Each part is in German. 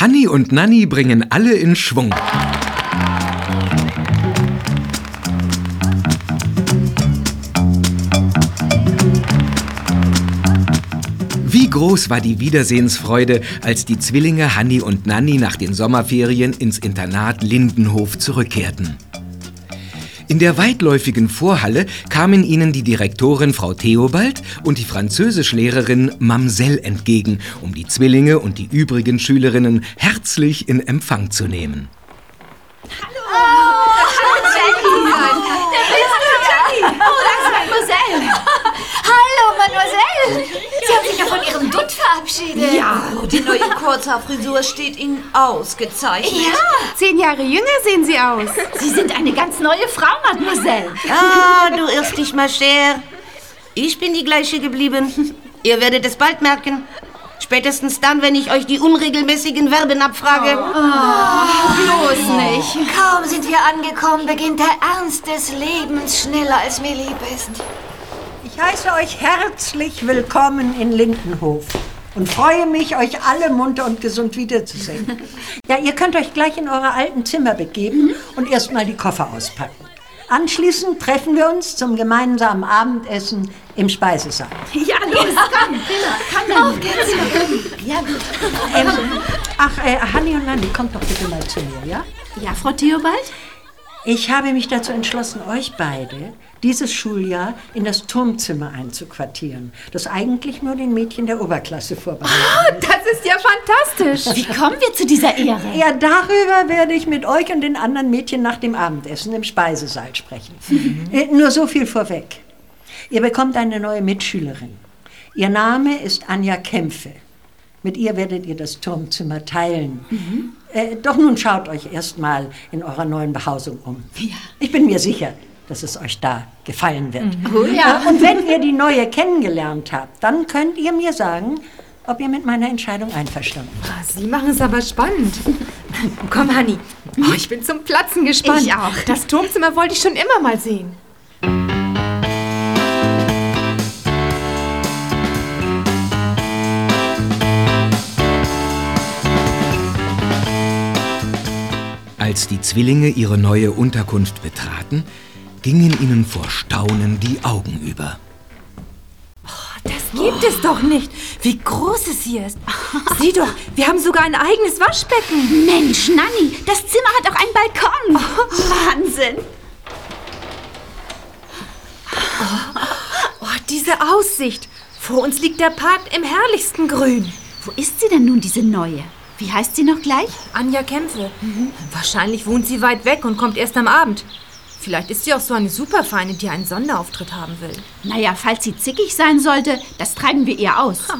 Hanni und Nanni bringen alle in Schwung. Wie groß war die Wiedersehensfreude, als die Zwillinge Hanni und Nanni nach den Sommerferien ins Internat Lindenhof zurückkehrten. In der weitläufigen Vorhalle kamen ihnen die Direktorin Frau Theobald und die Französischlehrerin Mamsell entgegen, um die Zwillinge und die übrigen Schülerinnen herzlich in Empfang zu nehmen. Hallo! Oh, hallo Jenny! Der Jenny! Oh, das ist Mademoiselle! Hallo, Mademoiselle! Sie haben sich ja von Ihrem Dutt verabschiedet. Ja, die neue Kurzhaarfrisur steht Ihnen ausgezeichnet. Ja, zehn Jahre jünger sehen Sie aus. Sie sind eine ganz neue Frau, Mademoiselle. Ah, du irrst dich, ma chère. Ich bin die gleiche geblieben. Ihr werdet es bald merken. Spätestens dann, wenn ich euch die unregelmäßigen Verben abfrage. Oh, bloß nicht. Kaum sind wir angekommen, beginnt der Ernst des Lebens schneller, als mir lieb ist. Ich heiße euch herzlich willkommen in Lindenhof und freue mich, euch alle munter und gesund wiederzusehen. Ja, ihr könnt euch gleich in eure alten Zimmer begeben und erstmal die Koffer auspacken. Anschließend treffen wir uns zum gemeinsamen Abendessen im Speisesaal. Ja, los, komm, komm, auf geht's. Ja, gut. Ähm, ach, äh, Hanni und Nanni, kommt doch bitte mal zu mir, ja? Ja, Frau Theobald? Ich habe mich dazu entschlossen, euch beide dieses Schuljahr in das Turmzimmer einzuquartieren, das eigentlich nur den Mädchen der Oberklasse vorbehalten oh, Das ist ja fantastisch. Wie kommen wir zu dieser Ehre? Ja, darüber werde ich mit euch und den anderen Mädchen nach dem Abendessen im Speisesaal sprechen. Mhm. Nur so viel vorweg. Ihr bekommt eine neue Mitschülerin. Ihr Name ist Anja Kämpfe. Mit ihr werdet ihr das Turmzimmer teilen. Mhm. Äh, doch nun schaut euch erst mal in eurer neuen Behausung um. Ja. Ich bin mir sicher, dass es euch da gefallen wird. Mhm. Oh, ja. Und wenn ihr die neue kennengelernt habt, dann könnt ihr mir sagen, ob ihr mit meiner Entscheidung einverstanden seid. Oh, Sie machen es aber spannend. Komm, Hanni. Oh, ich bin zum Platzen gespannt. Ich auch. Das Turmzimmer wollte ich schon immer mal sehen. Als die Zwillinge ihre neue Unterkunft betraten, gingen ihnen vor Staunen die Augen über. Oh, das gibt es doch nicht. Wie groß es hier ist. Sieh doch, wir haben sogar ein eigenes Waschbecken. Mensch, Nanni, das Zimmer hat auch einen Balkon. Oh. Wahnsinn. Oh. oh, diese Aussicht. Vor uns liegt der Park im herrlichsten Grün. Wo ist sie denn nun, diese neue? Wie heißt sie noch gleich? Anja Kämpfe. Mhm. Wahrscheinlich wohnt sie weit weg und kommt erst am Abend. Vielleicht ist sie auch so eine Superfeine, die einen Sonderauftritt haben will. Naja, falls sie zickig sein sollte, das treiben wir ihr aus. Ha.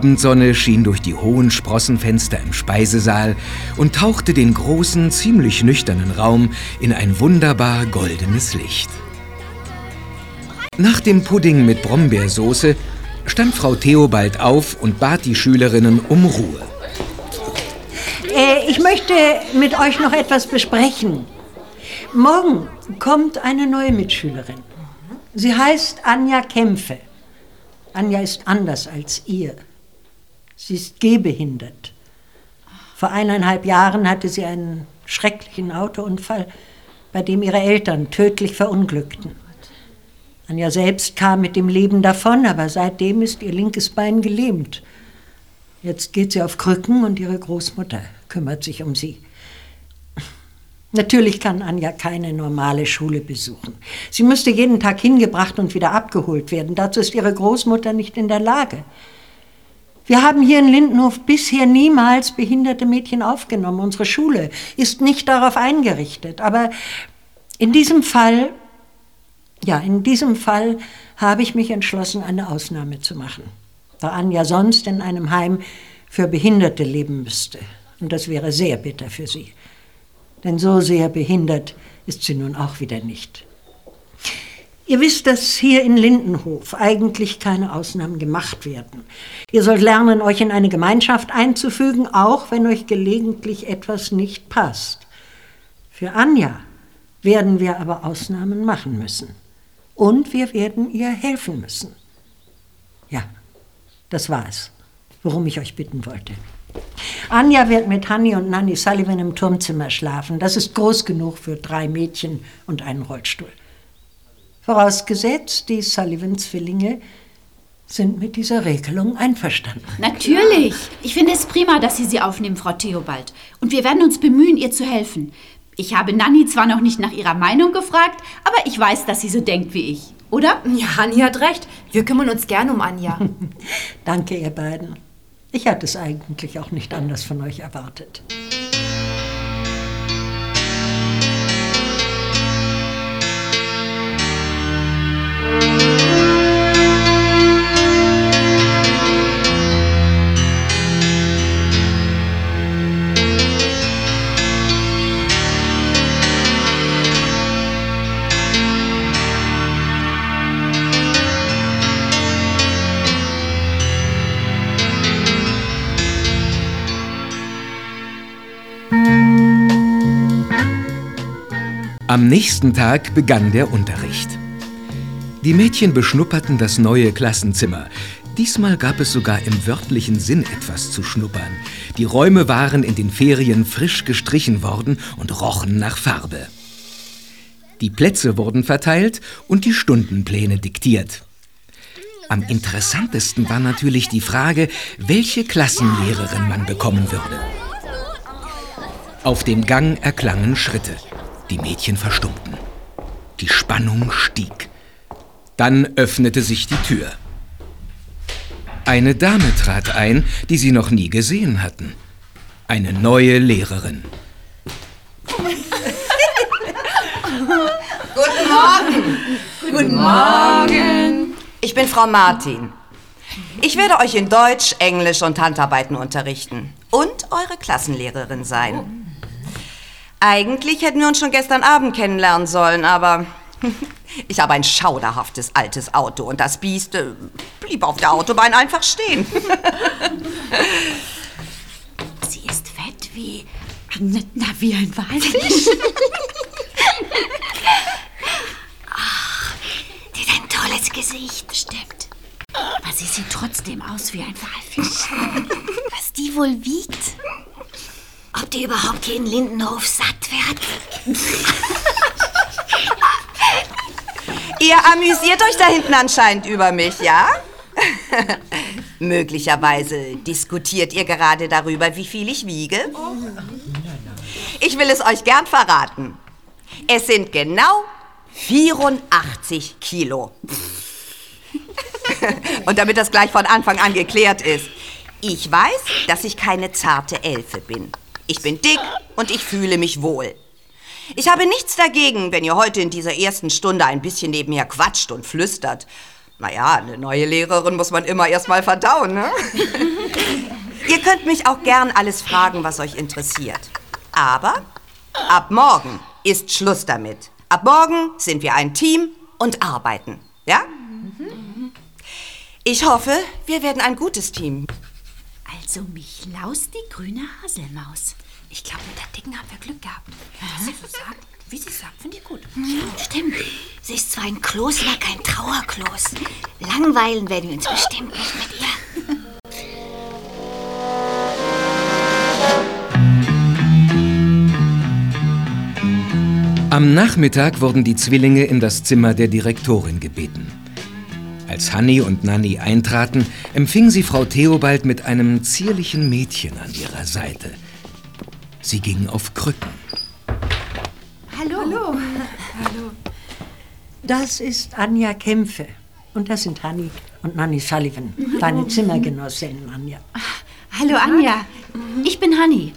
Abendsonne schien durch die hohen Sprossenfenster im Speisesaal und tauchte den großen, ziemlich nüchternen Raum in ein wunderbar goldenes Licht. Nach dem Pudding mit Brombeersoße stand Frau Theobald auf und bat die Schülerinnen um Ruhe. Äh, ich möchte mit euch noch etwas besprechen. Morgen kommt eine neue Mitschülerin. Sie heißt Anja Kämpfe. Anja ist anders als ihr. Sie ist gehbehindert. Vor eineinhalb Jahren hatte sie einen schrecklichen Autounfall, bei dem ihre Eltern tödlich verunglückten. Anja selbst kam mit dem Leben davon, aber seitdem ist ihr linkes Bein gelähmt. Jetzt geht sie auf Krücken und ihre Großmutter kümmert sich um sie. Natürlich kann Anja keine normale Schule besuchen. Sie müsste jeden Tag hingebracht und wieder abgeholt werden. Dazu ist ihre Großmutter nicht in der Lage. Wir haben hier in Lindenhof bisher niemals behinderte Mädchen aufgenommen. Unsere Schule ist nicht darauf eingerichtet. Aber in diesem Fall, ja, in diesem Fall habe ich mich entschlossen, eine Ausnahme zu machen. da Anja sonst in einem Heim für Behinderte leben müsste. Und das wäre sehr bitter für sie. Denn so sehr behindert ist sie nun auch wieder nicht. Ihr wisst, dass hier in Lindenhof eigentlich keine Ausnahmen gemacht werden. Ihr sollt lernen, euch in eine Gemeinschaft einzufügen, auch wenn euch gelegentlich etwas nicht passt. Für Anja werden wir aber Ausnahmen machen müssen. Und wir werden ihr helfen müssen. Ja, das war es, worum ich euch bitten wollte. Anja wird mit Hanni und Nanny Sullivan im Turmzimmer schlafen. Das ist groß genug für drei Mädchen und einen Rollstuhl. Vorausgesetzt, die Sullivan-Zwillinge sind mit dieser Regelung einverstanden. Natürlich. Ich finde es prima, dass Sie sie aufnehmen, Frau Theobald. Und wir werden uns bemühen, ihr zu helfen. Ich habe Nanni zwar noch nicht nach ihrer Meinung gefragt, aber ich weiß, dass sie so denkt wie ich. Oder? Ja, Hanni hat recht. Wir kümmern uns gern um Anja. Danke, ihr beiden. Ich hatte es eigentlich auch nicht anders von euch erwartet. Am nächsten Tag begann der Unterricht. Die Mädchen beschnupperten das neue Klassenzimmer. Diesmal gab es sogar im wörtlichen Sinn etwas zu schnuppern. Die Räume waren in den Ferien frisch gestrichen worden und rochen nach Farbe. Die Plätze wurden verteilt und die Stundenpläne diktiert. Am interessantesten war natürlich die Frage, welche Klassenlehrerin man bekommen würde. Auf dem Gang erklangen Schritte. Die Mädchen verstummten. Die Spannung stieg. Dann öffnete sich die Tür. Eine Dame trat ein, die sie noch nie gesehen hatten. Eine neue Lehrerin. Guten Morgen. Guten Morgen. Ich bin Frau Martin. Ich werde euch in Deutsch, Englisch und Handarbeiten unterrichten und eure Klassenlehrerin sein. Eigentlich hätten wir uns schon gestern Abend kennenlernen sollen, aber ich habe ein schauderhaftes altes Auto und das Biest äh, blieb auf der Autobahn einfach stehen. Sie ist fett wie. Na, wie ein Walfisch. Ach, die hat ein tolles Gesicht. Stimmt. Aber sie sieht trotzdem aus wie ein Walfisch. Was die wohl wiegt? Ob die überhaupt hier in Lindenhof satt wird? Ihr amüsiert euch da hinten anscheinend über mich, ja? Möglicherweise diskutiert ihr gerade darüber, wie viel ich wiege. Ich will es euch gern verraten. Es sind genau 84 Kilo. Und damit das gleich von Anfang an geklärt ist, ich weiß, dass ich keine zarte Elfe bin. Ich bin dick und ich fühle mich wohl. Ich habe nichts dagegen, wenn ihr heute in dieser ersten Stunde ein bisschen neben mir quatscht und flüstert. Naja, eine neue Lehrerin muss man immer erst mal verdauen, ne? ihr könnt mich auch gern alles fragen, was euch interessiert. Aber ab morgen ist Schluss damit. Ab morgen sind wir ein Team und arbeiten. Ja? Ich hoffe, wir werden ein gutes Team. Also Michlaus die grüne Haselmaus. Ich glaube, mit der Dicken haben wir Glück gehabt. Was sie so sagt, wie sie sagt, finde ich gut. Stimmt. Sie ist zwar ein Kloß, aber kein Trauerkloß. Langweilen werden wir uns bestimmt nicht mit ihr. Am Nachmittag wurden die Zwillinge in das Zimmer der Direktorin gebeten. Als Hanni und Nanni eintraten, empfing sie Frau Theobald mit einem zierlichen Mädchen an ihrer Seite. Sie ging auf Krücken. Hallo. Hallo. Das ist Anja Kämpfe. Und das sind Hanni und Nanny Sullivan, deine Zimmergenossinnen, Anja. Hallo Anja. Ich bin Hanni.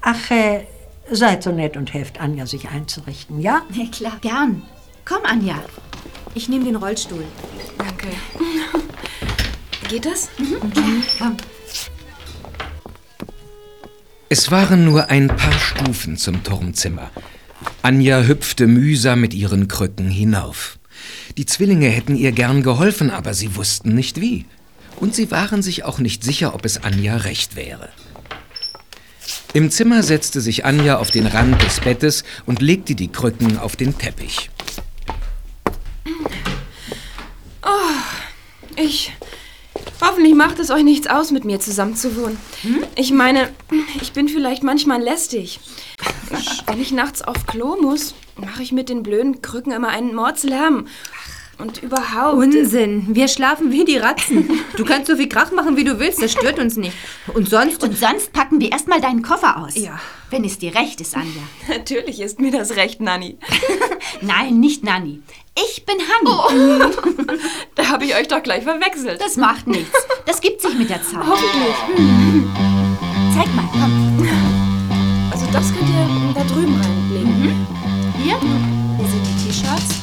Ach, äh, seid so nett und helft Anja, sich einzurichten, ja? Ja, klar. Gern. Komm, Anja. Ich nehme den Rollstuhl. Danke. Geht das? Es waren nur ein paar Stufen zum Turmzimmer. Anja hüpfte mühsam mit ihren Krücken hinauf. Die Zwillinge hätten ihr gern geholfen, aber sie wussten nicht wie. Und sie waren sich auch nicht sicher, ob es Anja recht wäre. Im Zimmer setzte sich Anja auf den Rand des Bettes und legte die Krücken auf den Teppich. Ich. Hoffentlich macht es euch nichts aus, mit mir zusammen zu wohnen. Ich meine, ich bin vielleicht manchmal lästig. Wenn ich nachts auf Klo muss, mache ich mit den blöden Krücken immer einen Mordslärm. Und überhaupt. Unsinn. Wir schlafen wie die Ratzen. Du kannst so viel Krach machen, wie du willst. Das stört uns nicht. Und sonst? Und sonst packen wir erstmal deinen Koffer aus. Ja. Wenn es dir recht ist, Anja. Natürlich ist mir das recht, Nanni. Nein, nicht Nanni. Ich bin Hanni. Da habe ich euch doch gleich verwechselt. Das macht nichts. Das gibt sich mit der Zeit. Hoffentlich. Zeig mal, komm. Also das könnt ihr da drüben reinlegen. Hier. Hier sind die T-Shirts.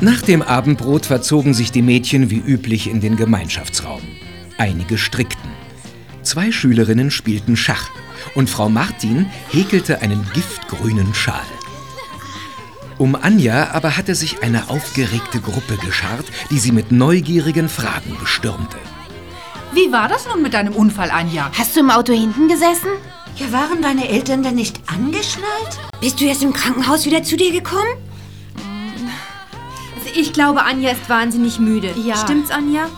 Nach dem Abendbrot verzogen sich die Mädchen wie üblich in den Gemeinschaftsraum. Einige strickten. Zwei Schülerinnen spielten Schach und Frau Martin häkelte einen giftgrünen Schal. Um Anja aber hatte sich eine aufgeregte Gruppe geschart, die sie mit neugierigen Fragen bestürmte. Wie war das nun mit deinem Unfall, Anja? Hast du im Auto hinten gesessen? Ja, waren deine Eltern denn nicht angeschnallt? Bist du erst im Krankenhaus wieder zu dir gekommen? Also ich glaube, Anja ist wahnsinnig müde. Ja. Stimmt's, Anja?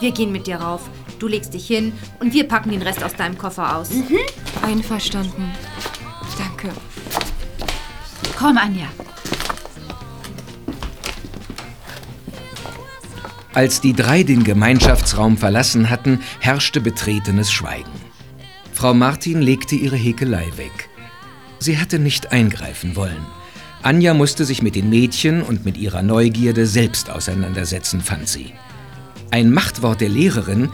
Wir gehen mit dir rauf. Du legst dich hin und wir packen den Rest aus deinem Koffer aus. Einverstanden. Danke. Komm, Anja. Als die drei den Gemeinschaftsraum verlassen hatten, herrschte betretenes Schweigen. Frau Martin legte ihre Häkelei weg. Sie hatte nicht eingreifen wollen. Anja musste sich mit den Mädchen und mit ihrer Neugierde selbst auseinandersetzen, fand sie. Ein Machtwort der Lehrerin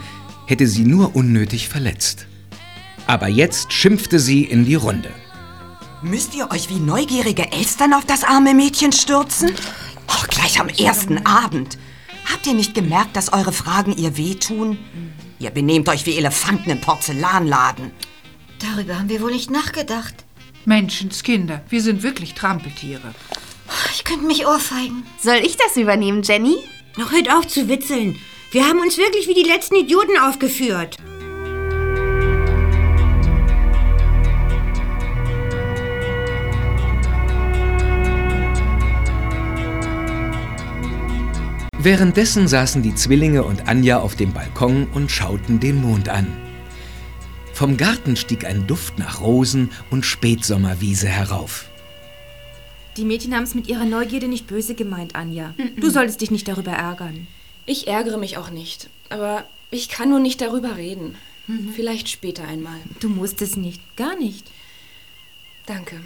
hätte sie nur unnötig verletzt. Aber jetzt schimpfte sie in die Runde. Müsst ihr euch wie neugierige Elstern auf das arme Mädchen stürzen? Oh, gleich am ersten Abend. Habt ihr nicht gemerkt, dass eure Fragen ihr wehtun? Ihr benehmt euch wie Elefanten im Porzellanladen. Darüber haben wir wohl nicht nachgedacht. Menschenskinder, wir sind wirklich Trampeltiere. Ich könnte mich ohrfeigen. Soll ich das übernehmen, Jenny? Noch hört auf zu witzeln. Wir haben uns wirklich wie die letzten Idioten aufgeführt. Währenddessen saßen die Zwillinge und Anja auf dem Balkon und schauten den Mond an. Vom Garten stieg ein Duft nach Rosen und Spätsommerwiese herauf. Die Mädchen haben es mit ihrer Neugierde nicht böse gemeint, Anja. Du solltest dich nicht darüber ärgern. Ich ärgere mich auch nicht. Aber ich kann nur nicht darüber reden. Vielleicht später einmal. Du musst es nicht. Gar nicht. Danke.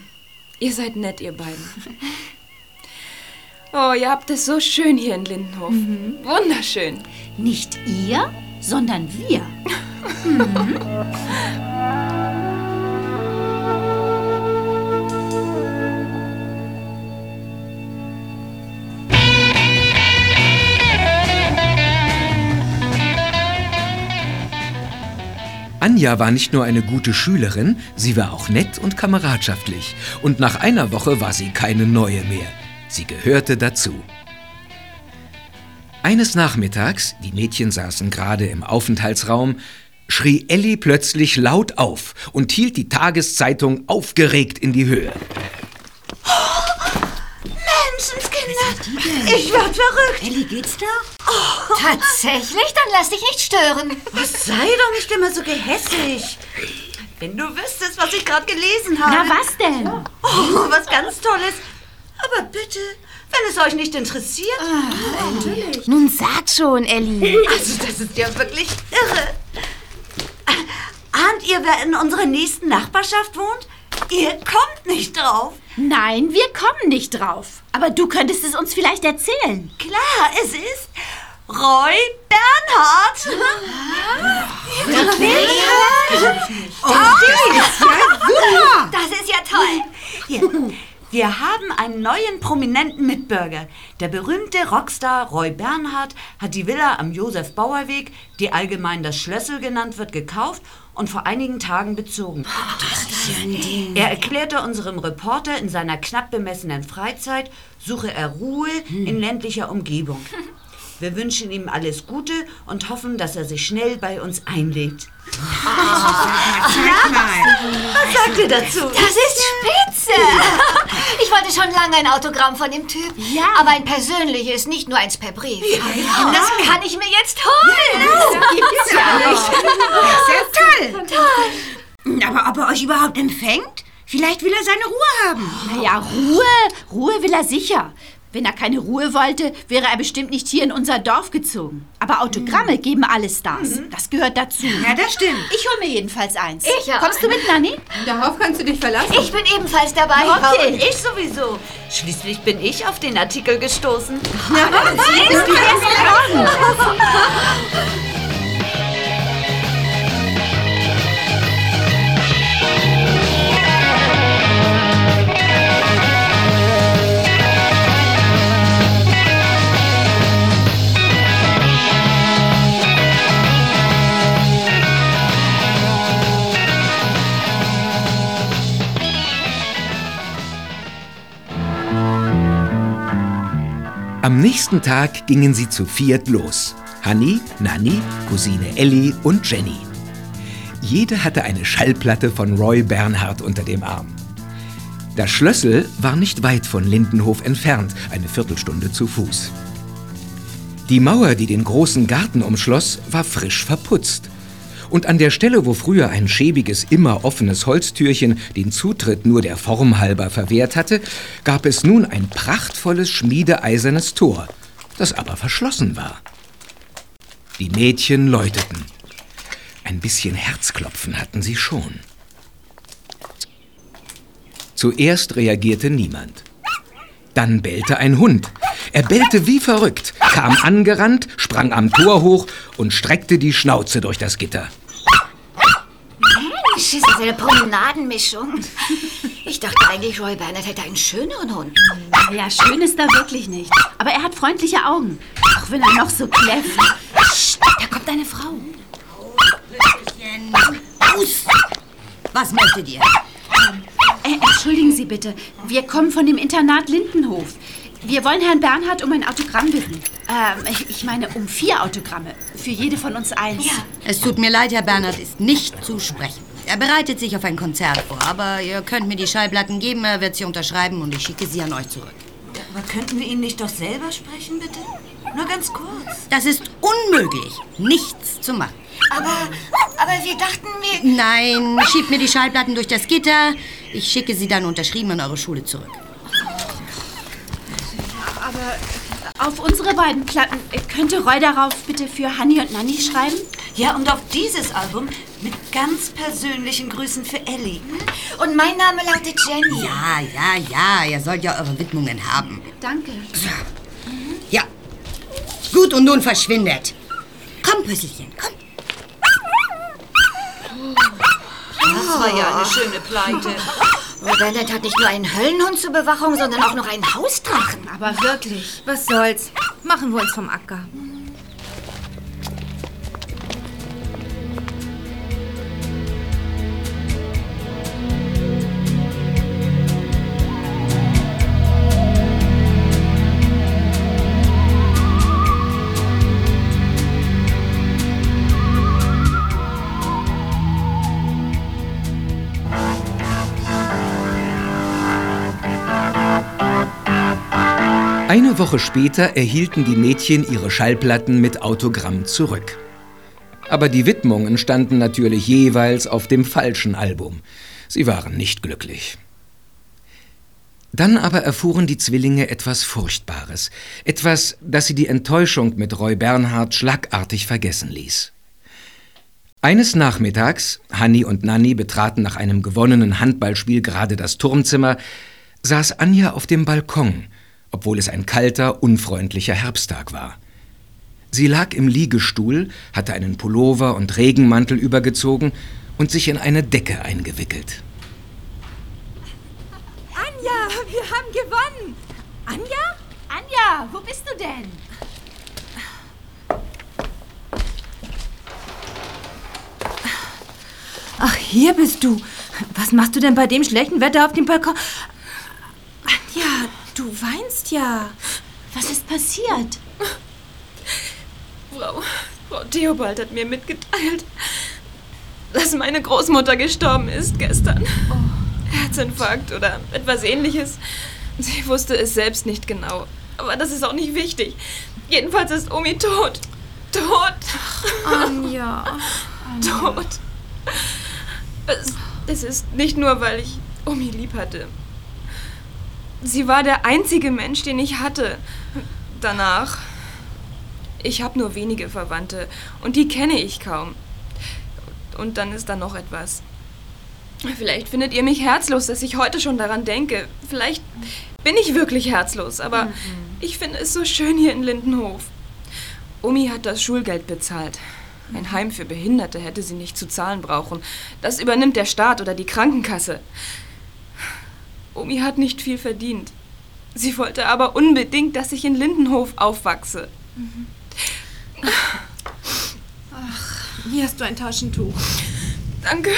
Ihr seid nett, ihr beiden. Oh, ihr habt es so schön hier in Lindenhof. Wunderschön. Nicht ihr, sondern wir. Anja war nicht nur eine gute Schülerin, sie war auch nett und kameradschaftlich. Und nach einer Woche war sie keine neue mehr. Sie gehörte dazu. Eines Nachmittags, die Mädchen saßen gerade im Aufenthaltsraum, schrie Elli plötzlich laut auf und hielt die Tageszeitung aufgeregt in die Höhe. Menschenskinder, ich werd verrückt. Elli, geht's noch? Tatsächlich? Dann lass dich nicht stören. Sei doch nicht immer so gehässig. Wenn du wüsstest, was ich gerade gelesen habe. Na, was denn? Oh, was ganz Tolles. Aber bitte, wenn es euch nicht interessiert. Nun sag schon, Ellie. Also, das ist ja wirklich irre. Ahnt ihr, wer in unserer nächsten Nachbarschaft wohnt? Ihr kommt nicht drauf. Nein, wir kommen nicht drauf. Aber du könntest es uns vielleicht erzählen. Klar, es ist Roy Bernhard. Wirklich? Oh, das ist ja super. Das ist ja toll. Hier. Wir haben einen neuen prominenten Mitbürger. Der berühmte Rockstar Roy Bernhard hat die Villa am Josef-Bauer-Weg, die allgemein das Schlössel genannt wird, gekauft und vor einigen Tagen bezogen. Das ist ein Ding. Er erklärte unserem Reporter, in seiner knapp bemessenen Freizeit suche er Ruhe in ländlicher Umgebung. Wir wünschen ihm alles Gute und hoffen, dass er sich schnell bei uns einlebt. Was sagt ihr dazu? Das ist spitze. Ich wollte schon lange ein Autogramm von dem Typ. Ja. Aber ein persönliches, nicht nur eins per Brief. Ja. Das kann ich mir jetzt holen. Das gibt's ja nicht. Sehr toll. Toll. Aber ob er euch überhaupt empfängt? Vielleicht will er seine Ruhe haben. Naja, Ruhe, Ruhe will er sicher. Wenn er keine Ruhe wollte, wäre er bestimmt nicht hier in unser Dorf gezogen. Aber Autogramme geben alle Stars. Das gehört dazu. Ja, das stimmt. Ich hole mir jedenfalls eins. Ich auch. Kommst du mit, Nanni? Darauf kannst du dich verlassen. Ich bin ebenfalls dabei. Okay. Und ich sowieso. Schließlich bin ich auf den Artikel gestoßen. Ja, das ist Am nächsten Tag gingen sie zu viert los. Hanni, Nanni, Cousine Ellie und Jenny. Jede hatte eine Schallplatte von Roy Bernhard unter dem Arm. Das Schlössel war nicht weit von Lindenhof entfernt, eine Viertelstunde zu Fuß. Die Mauer, die den großen Garten umschloss, war frisch verputzt. Und an der Stelle, wo früher ein schäbiges, immer offenes Holztürchen den Zutritt nur der Form halber verwehrt hatte, gab es nun ein prachtvolles schmiedeeisernes Tor, das aber verschlossen war. Die Mädchen läuteten. Ein bisschen Herzklopfen hatten sie schon. Zuerst reagierte niemand. Dann bellte ein Hund. Er bellte wie verrückt, kam angerannt, sprang am Tor hoch und streckte die Schnauze durch das Gitter. Mensch, ist das eine Promenadenmischung. Ich dachte eigentlich, Roy Bernard hätte einen schöneren Hund. Ja, schön ist er wirklich nicht. Aber er hat freundliche Augen. Auch wenn er noch so kläfft. Psst, da kommt eine Frau. Aus! Was möchtet ihr? Äh, entschuldigen Sie bitte. Wir kommen von dem Internat Lindenhof. Wir wollen Herrn Bernhard um ein Autogramm bitten. Ähm, ich, ich meine um vier Autogramme. Für jede von uns eins. Ja. Es tut mir leid, Herr Bernhard ist nicht zu sprechen. Er bereitet sich auf ein Konzert vor, aber ihr könnt mir die Schallplatten geben, er wird sie unterschreiben und ich schicke sie an euch zurück. Aber könnten wir ihn nicht doch selber sprechen, bitte? Nur ganz kurz. Das ist unmöglich. Nichts zu machen. Aber, aber wir dachten, wir... Nein, schiebt mir die Schallplatten durch das Gitter. Ich schicke sie dann unterschrieben an eure Schule zurück. Aber auf unsere beiden Platten könnte Roy darauf bitte für Hanni und Nanni schreiben? Ja, und auf dieses Album mit ganz persönlichen Grüßen für Ellie. Und mein Name lautet Jenny. Ja, ja, ja, ihr sollt ja eure Widmungen haben. Danke. Ja. Gut, und nun verschwindet. Komm, Püsselchen, komm. Das war ja eine schöne Pleite. Roy Bernard hat nicht nur einen Höllenhund zur Bewachung, sondern auch noch einen Hausdrachen. Aber wirklich, was soll's? Machen wir uns vom Acker. Eine Woche später erhielten die Mädchen ihre Schallplatten mit Autogramm zurück. Aber die Widmungen standen natürlich jeweils auf dem falschen Album. Sie waren nicht glücklich. Dann aber erfuhren die Zwillinge etwas Furchtbares, etwas, das sie die Enttäuschung mit Roy Bernhard schlagartig vergessen ließ. Eines Nachmittags, Hanni und Nanni betraten nach einem gewonnenen Handballspiel gerade das Turmzimmer, saß Anja auf dem Balkon, obwohl es ein kalter, unfreundlicher Herbsttag war. Sie lag im Liegestuhl, hatte einen Pullover und Regenmantel übergezogen und sich in eine Decke eingewickelt. Anja, wir haben gewonnen. Anja? Anja, wo bist du denn? Ach, hier bist du. Was machst du denn bei dem schlechten Wetter auf dem Balkon? Anja, du weinst ja. Was ist passiert? Frau, Frau Theobald hat mir mitgeteilt, dass meine Großmutter gestorben ist gestern. Herzinfarkt oder etwas ähnliches. Sie wusste es selbst nicht genau. Aber das ist auch nicht wichtig. Jedenfalls ist Omi tot. Tot. Anja. Tot. Es, es ist nicht nur, weil ich Omi lieb hatte. Sie war der einzige Mensch, den ich hatte. Danach. Ich habe nur wenige Verwandte und die kenne ich kaum. Und dann ist da noch etwas. Vielleicht findet ihr mich herzlos, dass ich heute schon daran denke. Vielleicht bin ich wirklich herzlos, aber ich finde es so schön hier in Lindenhof. Omi hat das Schulgeld bezahlt. Ein Heim für Behinderte hätte sie nicht zu zahlen brauchen. Das übernimmt der Staat oder die Krankenkasse. Omi hat nicht viel verdient. Sie wollte aber unbedingt, dass ich in Lindenhof aufwachse. Hier hast du ein Taschentuch. Danke.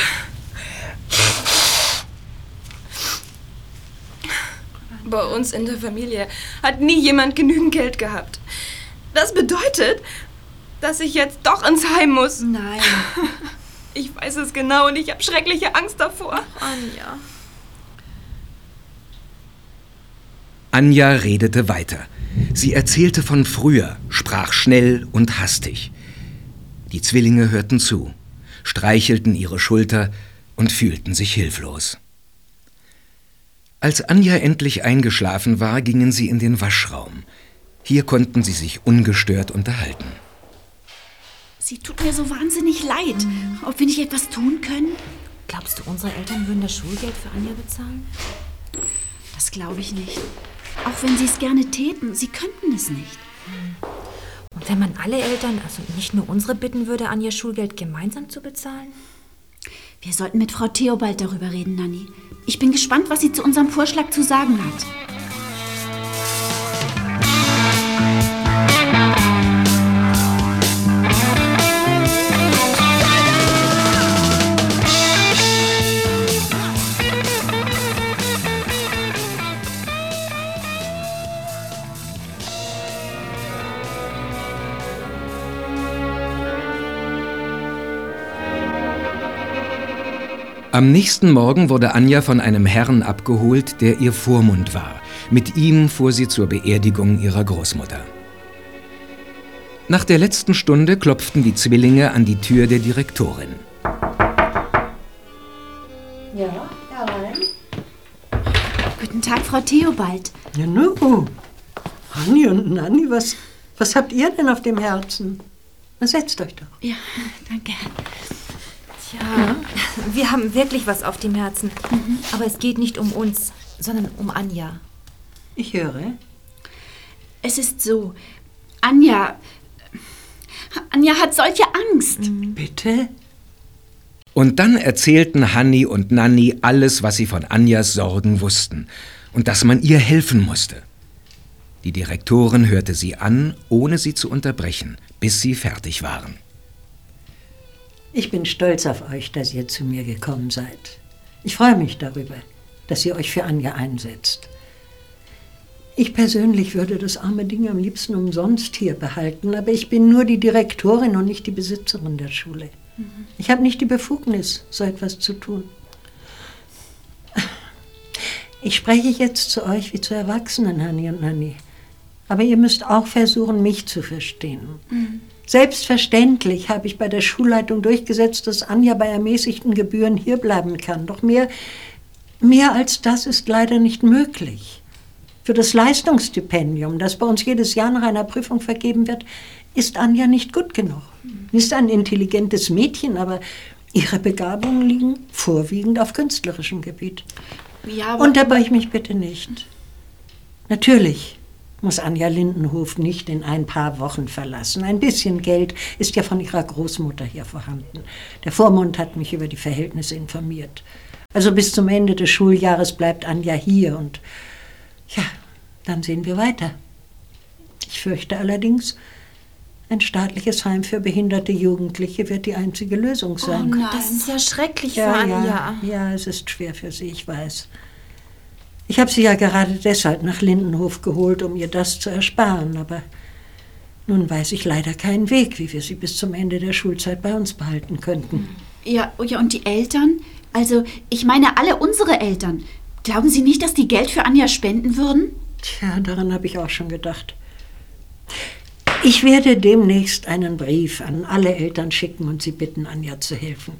Bei uns in der Familie hat nie jemand genügend Geld gehabt. Das bedeutet, dass ich jetzt doch ins Heim muss. Nein. Ich weiß es genau und ich habe schreckliche Angst davor. Anja. Anja redete weiter. Sie erzählte von früher, sprach schnell und hastig. Die Zwillinge hörten zu, streichelten ihre Schulter und fühlten sich hilflos. Als Anja endlich eingeschlafen war, gingen sie in den Waschraum. Hier konnten sie sich ungestört unterhalten. Sie tut mir so wahnsinnig leid. Ob wir nicht etwas tun können? Glaubst du, unsere Eltern würden das Schulgeld für Anja bezahlen? Das glaube ich nicht. Auch wenn sie es gerne täten, sie könnten es nicht. Und wenn man alle Eltern, also nicht nur unsere, bitten würde, Anja Schulgeld gemeinsam zu bezahlen? Wir sollten mit Frau Theobald darüber reden, Nanni. Ich bin gespannt, was sie zu unserem Vorschlag zu sagen hat. Am nächsten Morgen wurde Anja von einem Herrn abgeholt, der ihr Vormund war. Mit ihm fuhr sie zur Beerdigung ihrer Großmutter. Nach der letzten Stunde klopften die Zwillinge an die Tür der Direktorin. Ja, herein. Guten Tag, Frau Theobald. Ja, nu. Hanni und Nanni, was, was habt ihr denn auf dem Herzen? Na, setzt euch doch. Ja, danke. Tja, wir haben wirklich was auf dem Herzen. Aber es geht nicht um uns, sondern um Anja. Ich höre. Es ist so, Anja. Anja hat solche Angst. Bitte? Und dann erzählten Hanni und Nanni alles, was sie von Anjas Sorgen wussten und dass man ihr helfen musste. Die Direktorin hörte sie an, ohne sie zu unterbrechen, bis sie fertig waren. Ich bin stolz auf euch, dass ihr zu mir gekommen seid. Ich freue mich darüber, dass ihr euch für Anja einsetzt. Ich persönlich würde das arme Ding am liebsten umsonst hier behalten, aber ich bin nur die Direktorin und nicht die Besitzerin der Schule. Ich habe nicht die Befugnis, so etwas zu tun. Ich spreche jetzt zu euch wie zu Erwachsenen, Hanni und Nanni. Aber ihr müsst auch versuchen, mich zu verstehen. Selbstverständlich habe ich bei der Schulleitung durchgesetzt, dass Anja bei ermäßigten Gebühren hierbleiben kann. Doch mehr, mehr als das ist leider nicht möglich. Für das Leistungsstipendium, das bei uns jedes Jahr nach einer Prüfung vergeben wird, ist Anja nicht gut genug. Sie ist ein intelligentes Mädchen, aber ihre Begabungen liegen vorwiegend auf künstlerischem Gebiet. Ja, aber... Unterbrech mich bitte nicht. Natürlich muss Anja Lindenhof nicht in ein paar Wochen verlassen. Ein bisschen Geld ist ja von ihrer Großmutter hier vorhanden. Der Vormund hat mich über die Verhältnisse informiert. Also bis zum Ende des Schuljahres bleibt Anja hier und ja, dann sehen wir weiter. Ich fürchte allerdings, ein staatliches Heim für behinderte Jugendliche wird die einzige Lösung sein. Oh das ist ja schrecklich ja, für Anja. Ja, ja, es ist schwer für sie, ich weiß. Ich habe sie ja gerade deshalb nach Lindenhof geholt, um ihr das zu ersparen, aber nun weiß ich leider keinen Weg, wie wir sie bis zum Ende der Schulzeit bei uns behalten könnten. Ja, oh ja, und die Eltern? Also, ich meine alle unsere Eltern. Glauben Sie nicht, dass die Geld für Anja spenden würden? Tja, daran habe ich auch schon gedacht. Ich werde demnächst einen Brief an alle Eltern schicken und sie bitten, Anja zu helfen.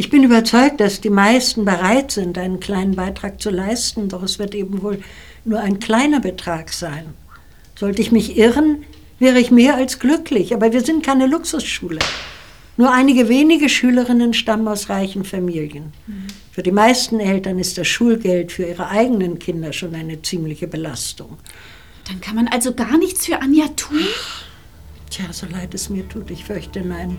Ich bin überzeugt, dass die meisten bereit sind, einen kleinen Beitrag zu leisten, doch es wird eben wohl nur ein kleiner Betrag sein. Sollte ich mich irren, wäre ich mehr als glücklich, aber wir sind keine Luxusschule. Nur einige wenige Schülerinnen stammen aus reichen Familien. Mhm. Für die meisten Eltern ist das Schulgeld für ihre eigenen Kinder schon eine ziemliche Belastung. Dann kann man also gar nichts für Anja tun? Tja, so leid es mir tut, ich fürchte nein.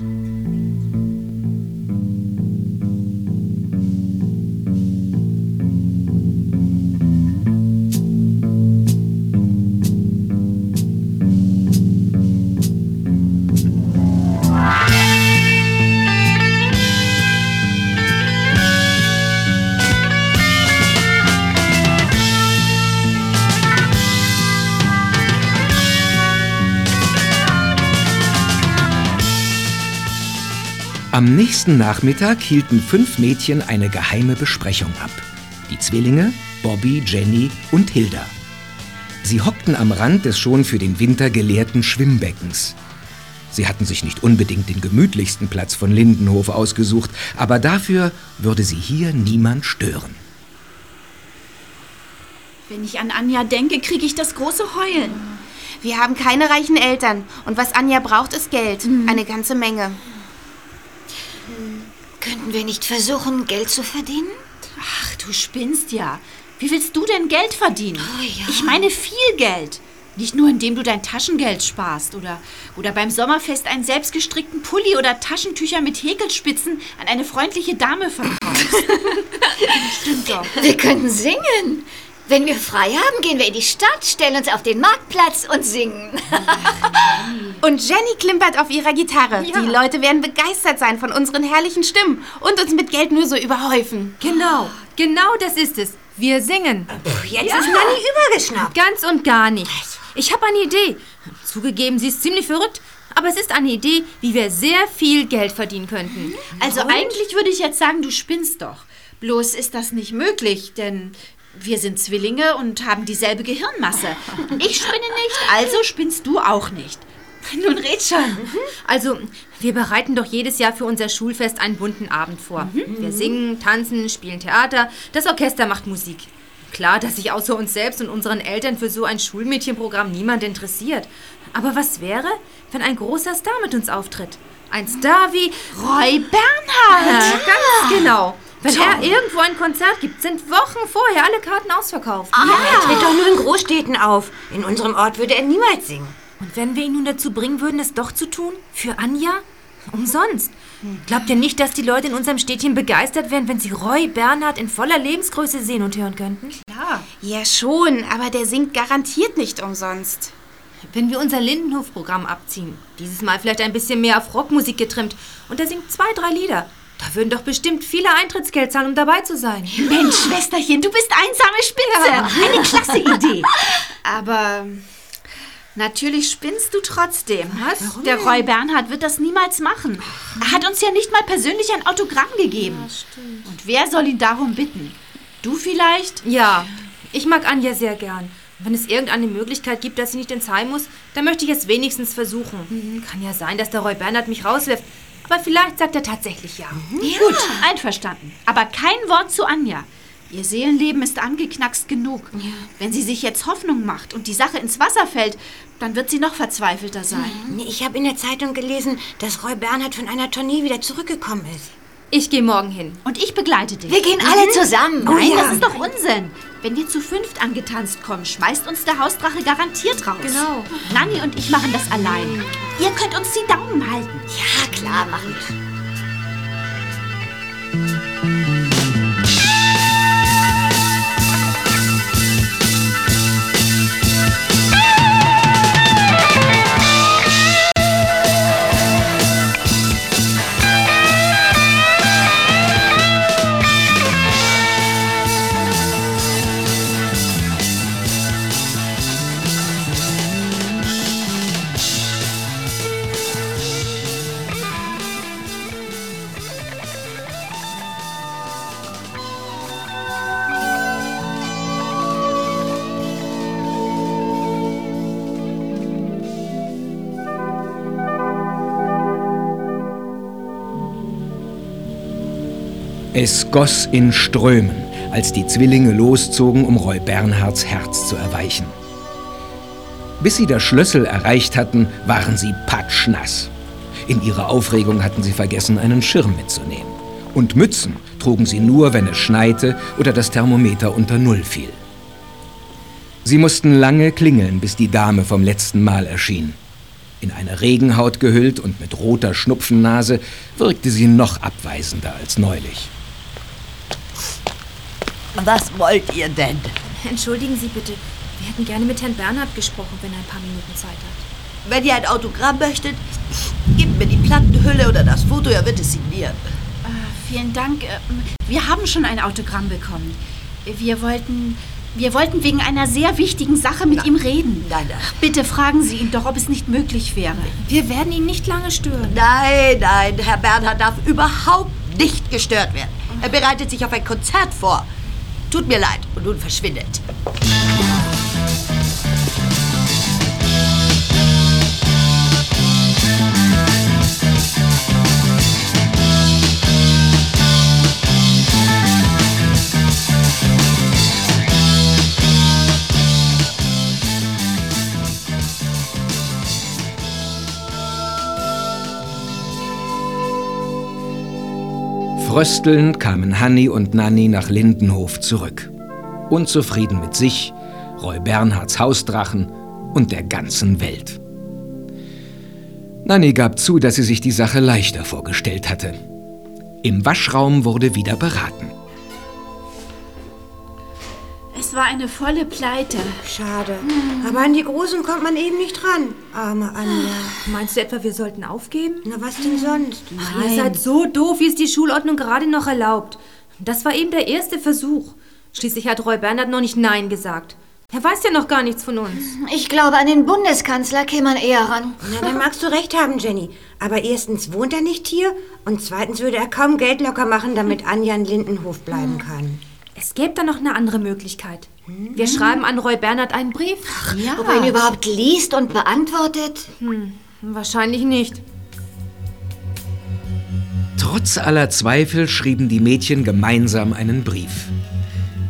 Am nächsten Nachmittag hielten fünf Mädchen eine geheime Besprechung ab. Die Zwillinge, Bobby, Jenny und Hilda. Sie hockten am Rand des schon für den Winter geleerten Schwimmbeckens. Sie hatten sich nicht unbedingt den gemütlichsten Platz von Lindenhof ausgesucht, aber dafür würde sie hier niemand stören. Wenn ich an Anja denke, kriege ich das große Heulen. Wir haben keine reichen Eltern und was Anja braucht, ist Geld. Mhm. Eine ganze Menge. Könnten wir nicht versuchen, Geld zu verdienen? Ach, du spinnst ja. Wie willst du denn Geld verdienen? Oh, ja. Ich meine viel Geld. Nicht nur, indem du dein Taschengeld sparst oder, oder beim Sommerfest einen selbstgestrickten Pulli oder Taschentücher mit Häkelspitzen an eine freundliche Dame verkaufst. Stimmt doch. Wir könnten singen. Wenn wir frei haben, gehen wir in die Stadt, stellen uns auf den Marktplatz und singen. Und Jenny klimpert auf ihrer Gitarre. Ja. Die Leute werden begeistert sein von unseren herrlichen Stimmen und uns mit Geld nur so überhäufen. Genau, genau das ist es. Wir singen. Jetzt ist Nanni übergeschnappt. Ganz und gar nicht. Ich habe eine Idee. Zugegeben, sie ist ziemlich verrückt, aber es ist eine Idee, wie wir sehr viel Geld verdienen könnten. Also eigentlich würde ich jetzt sagen, du spinnst doch. Bloß ist das nicht möglich, denn wir sind Zwillinge und haben dieselbe Gehirnmasse. Ich spinne nicht, also spinnst du auch nicht. Nun red schon. Also, wir bereiten doch jedes Jahr für unser Schulfest einen bunten Abend vor. Wir singen, tanzen, spielen Theater, das Orchester macht Musik. Klar, dass sich außer uns selbst und unseren Eltern für so ein Schulmädchenprogramm niemand interessiert. Aber was wäre, wenn ein großer Star mit uns auftritt? Ein Star wie Roy Bernhard. Ja, ganz genau. Wenn er irgendwo ein Konzert gibt, sind Wochen vorher alle Karten ausverkauft. Er tritt doch nur in Großstädten auf. In unserem Ort würde er niemals singen. Und wenn wir ihn nun dazu bringen würden, es doch zu tun? Für Anja? Umsonst. Glaubt ihr nicht, dass die Leute in unserem Städtchen begeistert wären, wenn sie Roy Bernhard in voller Lebensgröße sehen und hören könnten? Ja, schon, aber der singt garantiert nicht umsonst. Wenn wir unser Lindenhof-Programm abziehen, dieses Mal vielleicht ein bisschen mehr auf Rockmusik getrimmt, und er singt zwei, drei Lieder, da würden doch bestimmt viele Eintrittsgeld zahlen, um dabei zu sein. Mensch, Schwesterchen, du bist einsame Spitze. Eine klasse Idee. Aber natürlich spinnst du trotzdem. Was? Der Roy Bernhard wird das niemals machen. Er hat uns ja nicht mal persönlich ein Autogramm gegeben. Und wer soll ihn darum bitten? Du vielleicht? Ja, ich mag Anja sehr gern. Wenn es irgendeine Möglichkeit gibt, dass sie nicht ins Heim muss, dann möchte ich es wenigstens versuchen. Kann ja sein, dass der Roy Bernhard mich rauswirft. Aber vielleicht sagt er tatsächlich ja. Gut, einverstanden. Aber kein Wort zu Anja. Ihr Seelenleben ist angeknackst genug. Wenn sie sich jetzt Hoffnung macht und die Sache ins Wasser fällt, dann wird sie noch verzweifelter sein. Nee, Ich habe in der Zeitung gelesen, dass Roy Bernhard von einer Tournee wieder zurückgekommen ist. Ich gehe morgen hin. Und ich begleite dich. Wir gehen alle zusammen. Nein, Oh ja. das ist doch Unsinn. Wenn wir zu fünft angetanzt kommen, schmeißt uns der Hausdrache garantiert raus. Genau. Nanni und ich machen das allein. Ihr könnt uns die Daumen halten. Ja, klar, machen wir. Es goss in Strömen, als die Zwillinge loszogen, um Roy Bernhards Herz zu erweichen. Bis sie das Schlössel erreicht hatten, waren sie patschnass. In ihrer Aufregung hatten sie vergessen, einen Schirm mitzunehmen. Und Mützen trugen sie nur, wenn es schneite oder das Thermometer unter Null fiel. Sie mussten lange klingeln, bis die Dame vom letzten Mal erschien. In eine Regenhaut gehüllt und mit roter Schnupfennase wirkte sie noch abweisender als neulich. Was wollt ihr denn? Entschuldigen Sie bitte. Wir hätten gerne mit Herrn Bernhard gesprochen, wenn er ein paar Minuten Zeit hat. Wenn ihr ein Autogramm möchtet, gebt mir die Plattenhülle oder das Foto, er wird es signieren. Vielen Dank. Ähm, Wir haben schon ein Autogramm bekommen. Wir wollten, wir wollten wegen einer sehr wichtigen Sache mit ihm reden. Nein, nein. Bitte fragen Sie ihn doch, ob es nicht möglich wäre. Wir werden ihn nicht lange stören. Nein, nein, Herr Bernhard darf überhaupt nicht gestört werden. Er bereitet sich auf ein Konzert vor. Tut mir leid und nun verschwindet. Fröstelnd kamen Hanni und Nanni nach Lindenhof zurück. Unzufrieden mit sich, Roy Bernhards Hausdrachen und der ganzen Welt. Nanni gab zu, dass sie sich die Sache leichter vorgestellt hatte. Im Waschraum wurde wieder beraten. War eine volle Pleite. Schade. Aber an die Großen kommt man eben nicht ran. Arme Anja. Meinst du etwa, wir sollten aufgeben? Na, was denn sonst? Ach, ihr seid so doof, wie es die Schulordnung gerade noch erlaubt. Das war eben der erste Versuch. Schließlich hat Roy Bernhard noch nicht Nein gesagt. Er weiß ja noch gar nichts von uns. Ich glaube, an den Bundeskanzler käme man eher ran. Na, dann magst du recht haben, Jenny. Aber erstens wohnt er nicht hier und zweitens würde er kaum Geld locker machen, damit Anja in Lindenhof bleiben kann. Es gäbe da noch eine andere Möglichkeit. Wir schreiben an Roy Bernhard einen Brief. Ob er ihn überhaupt liest und beantwortet? Wahrscheinlich nicht. Trotz aller Zweifel schrieben die Mädchen gemeinsam einen Brief.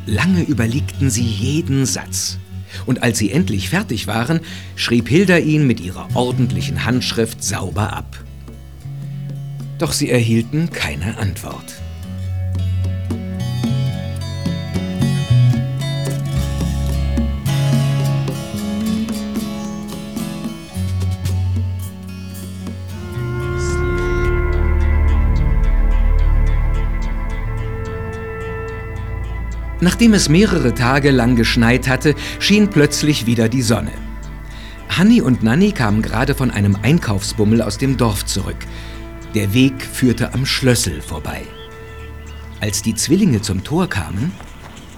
Lange überlegten sie jeden Satz. Und als sie endlich fertig waren, schrieb Hilda ihn mit ihrer ordentlichen Handschrift sauber ab. Doch sie erhielten keine Antwort. Nachdem es mehrere Tage lang geschneit hatte, schien plötzlich wieder die Sonne. Hanni und Nanni kamen gerade von einem Einkaufsbummel aus dem Dorf zurück. Der Weg führte am Schlössel vorbei. Als die Zwillinge zum Tor kamen,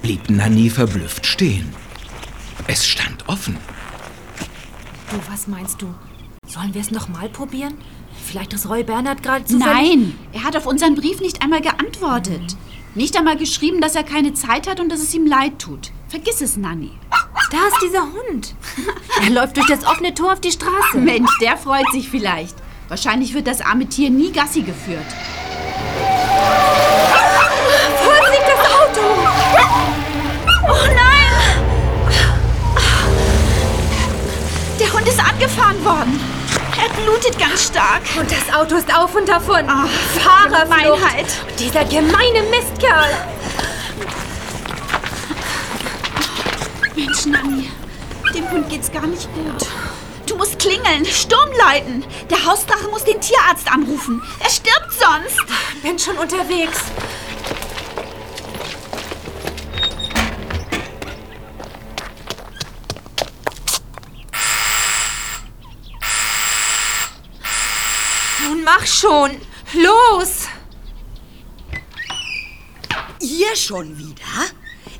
blieb Nanni verblüfft stehen. Es stand offen. Du, was meinst du? Sollen wir es nochmal probieren? Vielleicht ist Roy Bernhard gerade zufällig... Nein, er hat auf unseren Brief nicht einmal geantwortet. Nicht einmal geschrieben, dass er keine Zeit hat und dass es ihm leid tut. Vergiss es, Nanni. Da ist dieser Hund. Er läuft durch das offene Tor auf die Straße. Mensch, der freut sich vielleicht. Wahrscheinlich wird das arme Tier nie Gassi geführt. Vorsicht, das Auto! Oh nein! Der Hund ist angefahren worden. Er blutet ganz stark. Und das Auto ist davon. Oh, Fahrerflucht. Gemeinheit. Dieser gemeine Mistkerl. Mensch, Nanni, dem Hund geht's gar nicht gut. Du musst klingeln, Sturm leiten. Der Hausdrache muss den Tierarzt anrufen. Er stirbt sonst. Bin schon unterwegs. Mach schon. Los. Ihr schon wieder?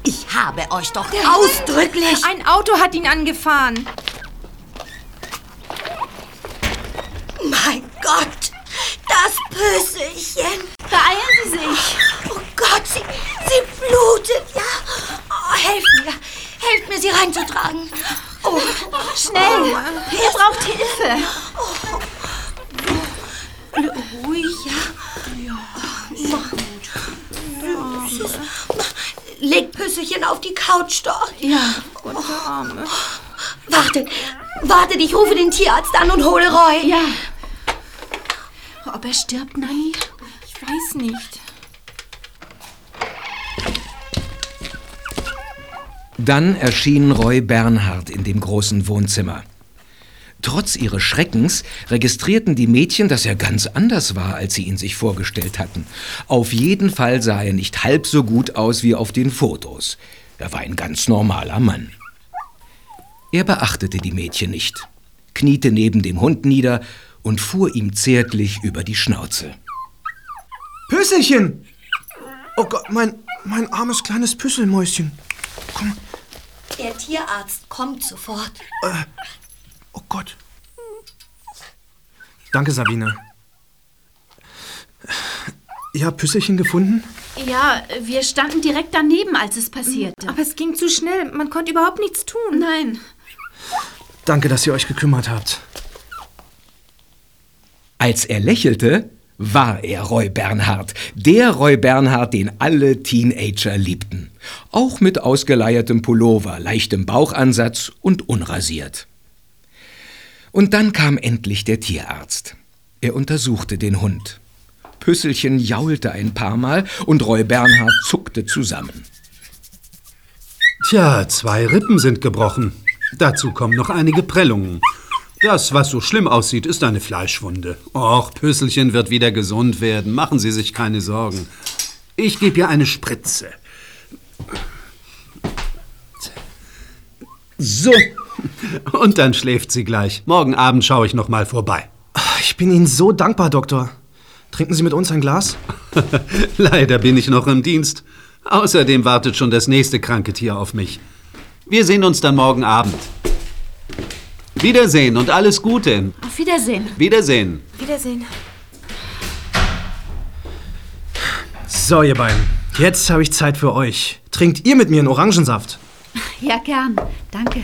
Ich habe euch doch ausdrücklich... Ein Auto hat ihn angefahren. Mein Gott, das Püsselchen. Beeilen Sie sich. Oh Gott, sie, sie blutet, ja. Oh, helft mir, helft mir, sie reinzutragen. Oh, Schnell. Er braucht Hilfe. Ruhig, ja. ja. Süßes. Leg Püsselchen auf die Couch doch. Ja. Warte, warte, ich rufe den Tierarzt an und hole Roy. Ja. Ob er stirbt, Nanni? Ich weiß nicht. Dann erschien Roy Bernhard in dem großen Wohnzimmer. Trotz ihres Schreckens registrierten die Mädchen, dass er ganz anders war, als sie ihn sich vorgestellt hatten. Auf jeden Fall sah er nicht halb so gut aus wie auf den Fotos. Er war ein ganz normaler Mann. Er beachtete die Mädchen nicht, kniete neben dem Hund nieder und fuhr ihm zärtlich über die Schnauze. Püsselchen! Oh Gott, mein, mein armes kleines Püsselmäuschen. Komm, Der Tierarzt kommt sofort. Oh Gott. Danke, Sabine. Ihr habt Püsselchen gefunden? Ja, wir standen direkt daneben, als es passierte. Aber es ging zu schnell. Man konnte überhaupt nichts tun. Nein. Danke, dass ihr euch gekümmert habt. Als er lächelte, war er Roy Bernhard, der Roy Bernhard, den alle Teenager liebten. Auch mit ausgeleiertem Pullover, leichtem Bauchansatz und unrasiert. Und dann kam endlich der Tierarzt. Er untersuchte den Hund. Püsselchen jaulte ein paar Mal und Roy Bernhard zuckte zusammen. Tja, zwei Rippen sind gebrochen. Dazu kommen noch einige Prellungen. Das, was so schlimm aussieht, ist eine Fleischwunde. Och, Püsselchen wird wieder gesund werden. Machen Sie sich keine Sorgen. Ich gebe ihr eine Spritze. So. Und dann schläft sie gleich. Morgen Abend schaue ich noch mal vorbei. Ich bin Ihnen so dankbar, Doktor. Trinken Sie mit uns ein Glas? Leider bin ich noch im Dienst. Außerdem wartet schon das nächste kranke Tier auf mich. Wir sehen uns dann morgen Abend. Wiedersehen und alles Gute. Auf Wiedersehen. Wiedersehen. Wiedersehen. So, ihr beiden. Jetzt habe ich Zeit für euch. Trinkt ihr mit mir einen Orangensaft? Ja, gern. Danke.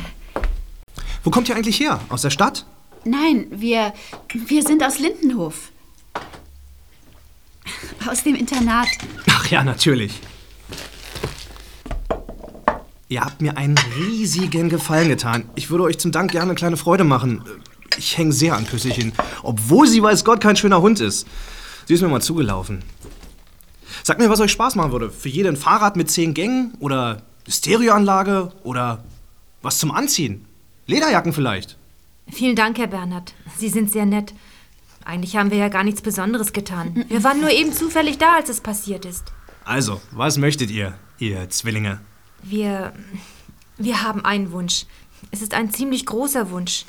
Wo kommt ihr eigentlich her? Aus der Stadt? Nein, wir, wir sind aus Lindenhof. Aus dem Internat. Ach ja, natürlich. Ihr habt mir einen riesigen Gefallen getan. Ich würde euch zum Dank gerne eine kleine Freude machen. Ich hänge sehr an Püsselchen, obwohl sie weiß Gott kein schöner Hund ist. Sie ist mir mal zugelaufen. Sagt mir, was euch Spaß machen würde. Für jeden Fahrrad mit zehn Gängen oder eine Stereoanlage oder was zum Anziehen. Lederjacken vielleicht. Vielen Dank, Herr Bernhard. Sie sind sehr nett. Eigentlich haben wir ja gar nichts Besonderes getan. Wir waren nur eben zufällig da, als es passiert ist. Also, was möchtet ihr, ihr Zwillinge? Wir. Wir haben einen Wunsch. Es ist ein ziemlich großer Wunsch.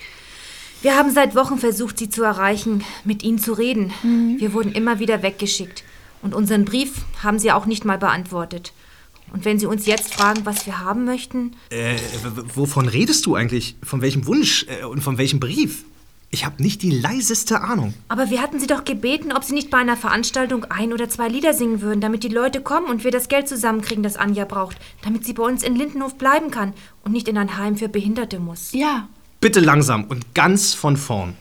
Wir haben seit Wochen versucht, Sie zu erreichen, mit Ihnen zu reden. Wir wurden immer wieder weggeschickt. Und unseren Brief haben Sie auch nicht mal beantwortet. Und wenn Sie uns jetzt fragen, was wir haben möchten. Äh, wovon redest du eigentlich? Von welchem Wunsch äh, und von welchem Brief? Ich habe nicht die leiseste Ahnung. Aber wir hatten Sie doch gebeten, ob Sie nicht bei einer Veranstaltung ein oder zwei Lieder singen würden, damit die Leute kommen und wir das Geld zusammenkriegen, das Anja braucht, damit sie bei uns in Lindenhof bleiben kann und nicht in ein Heim für Behinderte muss. Ja. Bitte langsam und ganz von vorn.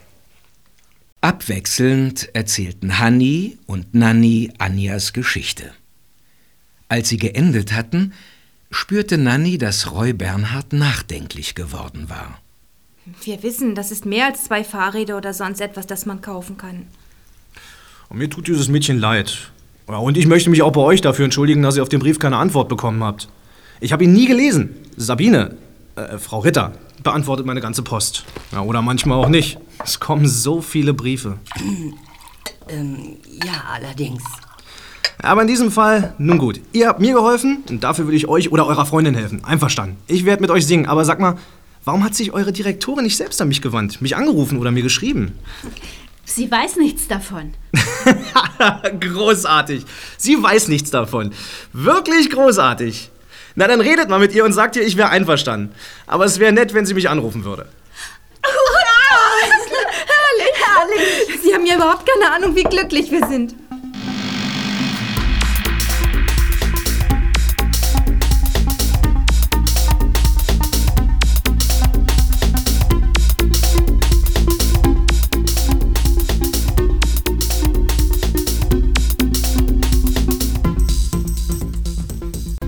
Abwechselnd erzählten Hanni und Nanni Anjas Geschichte. Als sie geendet hatten, spürte Nanni, dass Roy Bernhard nachdenklich geworden war. Wir wissen, das ist mehr als zwei Fahrräder oder sonst etwas, das man kaufen kann. Und mir tut dieses Mädchen leid. Und ich möchte mich auch bei euch dafür entschuldigen, dass ihr auf den Brief keine Antwort bekommen habt. Ich habe ihn nie gelesen. Sabine, äh, Frau Ritter, beantwortet meine ganze Post. Ja, oder manchmal auch nicht. Es kommen so viele Briefe. ähm, ja, allerdings. Aber in diesem Fall, nun gut. Ihr habt mir geholfen und dafür will ich euch oder eurer Freundin helfen. Einverstanden. Ich werde mit euch singen, aber sag mal, warum hat sich eure Direktorin nicht selbst an mich gewandt, mich angerufen oder mir geschrieben? Sie weiß nichts davon. großartig. Sie weiß nichts davon. Wirklich großartig. Na, dann redet mal mit ihr und sagt ihr, ich wäre einverstanden. Aber es wäre nett, wenn sie mich anrufen würde. herrlich, herrlich. Sie haben ja überhaupt keine Ahnung, wie glücklich wir sind.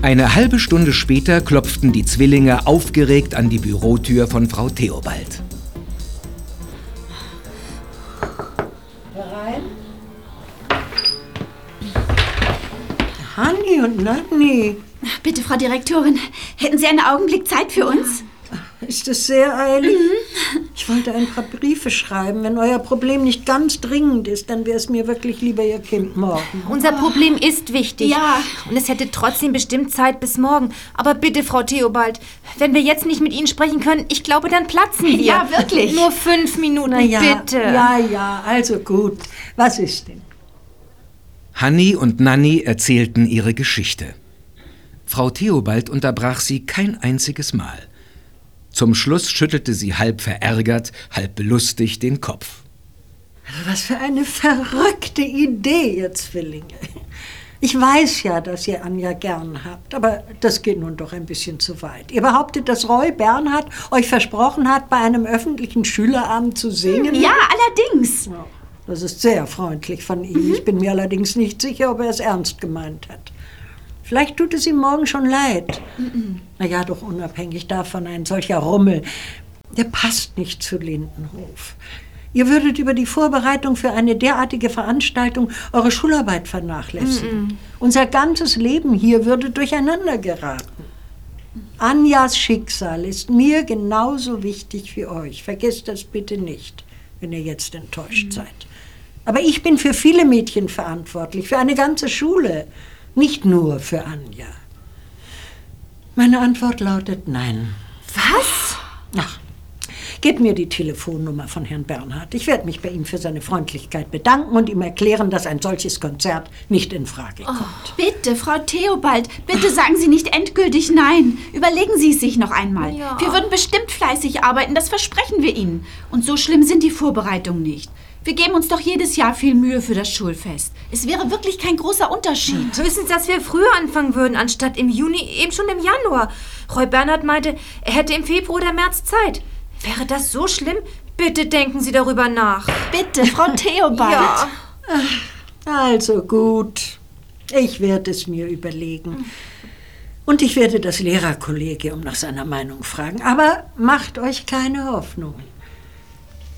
Eine halbe Stunde später klopften die Zwillinge aufgeregt an die Bürotür von Frau Theobald. Herein. Hanni und Nanni. Bitte, Frau Direktorin, hätten Sie einen Augenblick Zeit für uns? Ist es sehr eilig? Ich wollte ein paar Briefe schreiben. Wenn euer Problem nicht ganz dringend ist, dann wäre es mir wirklich lieber, ihr Kind morgen. Unser Problem ist wichtig. Ja. Und es hätte trotzdem bestimmt Zeit bis morgen. Aber bitte, Frau Theobald, wenn wir jetzt nicht mit Ihnen sprechen können, ich glaube, dann platzen wir. Ja, wirklich. Nur fünf Minuten, ja, bitte. Ja, ja, also gut. Was ist denn? Hanni und Nanni erzählten ihre Geschichte. Frau Theobald unterbrach sie kein einziges Mal. Zum Schluss schüttelte sie halb verärgert, halb belustigt den Kopf. Was für eine verrückte Idee, ihr Zwillinge. Ich weiß ja, dass ihr Anja gern habt, aber das geht nun doch ein bisschen zu weit. Ihr behauptet, dass Roy Bernhard euch versprochen hat, bei einem öffentlichen Schülerabend zu singen? Ja, allerdings. Ja, das ist sehr freundlich von ihm. Ich bin mir allerdings nicht sicher, ob er es ernst gemeint hat. Vielleicht tut es ihm morgen schon leid. Na ja, doch unabhängig davon, ein solcher Rummel, der passt nicht zu Lindenhof. Ihr würdet über die Vorbereitung für eine derartige Veranstaltung eure Schularbeit vernachlässigen. Unser ganzes Leben hier würde durcheinander geraten. Anjas Schicksal ist mir genauso wichtig wie euch. Vergesst das bitte nicht, wenn ihr jetzt enttäuscht seid. Aber ich bin für viele Mädchen verantwortlich, für eine ganze Schule, nicht nur für Anja. Meine Antwort lautet nein. Was? Ach, gebt mir die Telefonnummer von Herrn Bernhard. Ich werde mich bei ihm für seine Freundlichkeit bedanken und ihm erklären, dass ein solches Konzert nicht in Frage kommt. Oh, bitte, Frau Theobald, bitte sagen Sie nicht endgültig nein. Überlegen Sie es sich noch einmal. Ja. Wir würden bestimmt fleißig arbeiten, das versprechen wir Ihnen. Und so schlimm sind die Vorbereitungen nicht. Wir geben uns doch jedes Jahr viel Mühe für das Schulfest. Es wäre wirklich kein großer Unterschied. Höchstens, dass wir früher anfangen würden, anstatt im Juni, eben schon im Januar. Roy Bernhard meinte, er hätte im Februar oder März Zeit. Wäre das so schlimm? Bitte denken Sie darüber nach. Bitte, Frau Theobald. Ja. Also gut, ich werde es mir überlegen. Und ich werde das Lehrerkollegium nach seiner Meinung fragen. Aber macht euch keine Hoffnungen.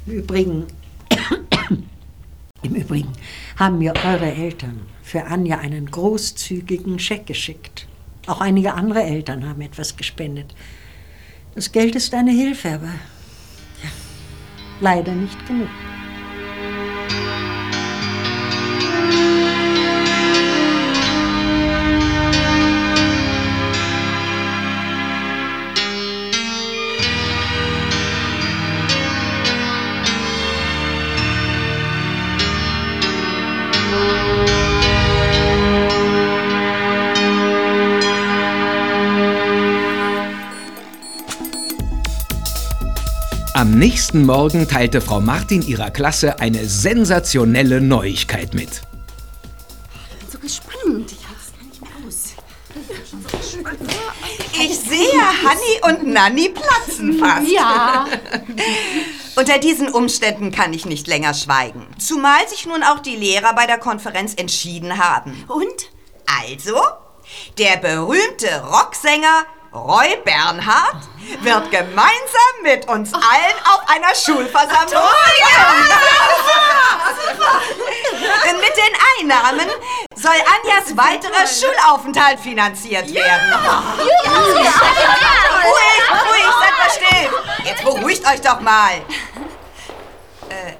Im Übrigen, im Übrigen haben mir eure Eltern für Anja einen großzügigen Scheck geschickt. Auch einige andere Eltern haben etwas gespendet. Das Geld ist eine Hilfe, aber ja, leider nicht genug. Am nächsten Morgen teilte Frau Martin ihrer Klasse eine sensationelle Neuigkeit mit. So gespannt. Ich halte es gar nicht mehr aus. Ich sehe Hanni und Nanni platzen fast. Ja. Unter diesen Umständen kann ich nicht länger schweigen. Zumal sich nun auch die Lehrer bei der Konferenz entschieden haben. Und? Also, Der berühmte Rocksänger Roy Bernhard wird gemeinsam mit uns allen auf einer Schulversammlung feiern. Mit den Einnahmen soll Anjas weiterer Schulaufenthalt finanziert werden. Ruhig, ruhig, seid mal still. Jetzt beruhigt euch doch mal. Äh,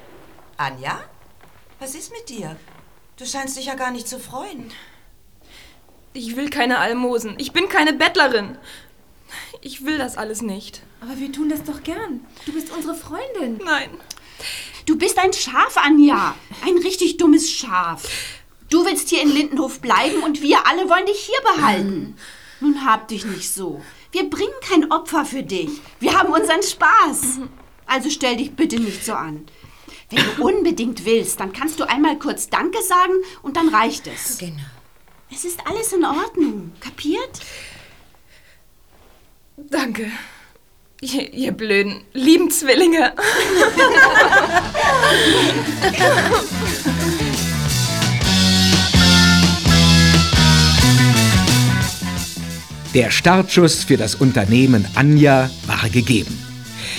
Anja? Was ist mit dir? Du scheinst dich ja gar nicht zu freuen. Ich will keine Almosen. Ich bin keine Bettlerin. Ich will das alles nicht. Aber wir tun das doch gern. Du bist unsere Freundin. Nein. Du bist ein Schaf, Anja. Ein richtig dummes Schaf. Du willst hier in Lindenhof bleiben und wir alle wollen dich hier behalten. Nun hab dich nicht so. Wir bringen kein Opfer für dich. Wir haben unseren Spaß. Also stell dich bitte nicht so an. Wenn du unbedingt willst, dann kannst du einmal kurz Danke sagen und dann reicht es. Genau. Es ist alles in Ordnung. Kapiert? Danke. Ihr, ihr blöden, lieben Zwillinge. Der Startschuss für das Unternehmen Anja war gegeben.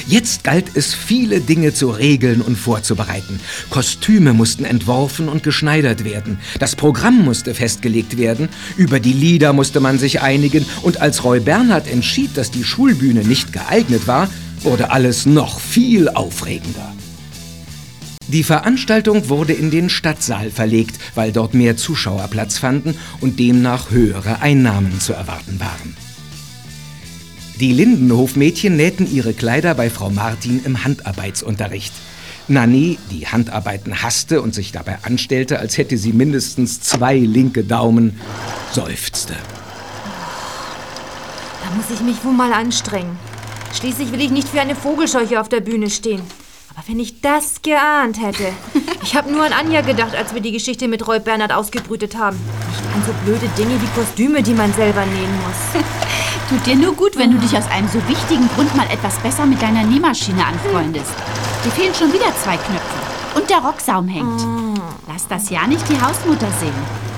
Jetzt galt es, viele Dinge zu regeln und vorzubereiten. Kostüme mussten entworfen und geschneidert werden. Das Programm musste festgelegt werden. Über die Lieder musste man sich einigen. Und als Roy Bernhard entschied, dass die Schulbühne nicht geeignet war, wurde alles noch viel aufregender. Die Veranstaltung wurde in den Stadtsaal verlegt, weil dort mehr Zuschauer Platz fanden und demnach höhere Einnahmen zu erwarten waren. Die Lindenhof-Mädchen nähten ihre Kleider bei Frau Martin im Handarbeitsunterricht. Nanny, die Handarbeiten hasste und sich dabei anstellte, als hätte sie mindestens zwei linke Daumen, seufzte. Da muss ich mich wohl mal anstrengen. Schließlich will ich nicht für eine Vogelscheuche auf der Bühne stehen. Aber wenn ich das geahnt hätte. Ich habe nur an Anja gedacht, als wir die Geschichte mit Roy Bernhard ausgebrütet haben. Nicht an so blöde Dinge wie Kostüme, die man selber nähen muss. Tut dir nur gut, wenn du dich aus einem so wichtigen Grund mal etwas besser mit deiner Nähmaschine anfreundest. Dir fehlen schon wieder zwei Knöpfe. Und der Rocksaum hängt. Lass das ja nicht die Hausmutter sehen.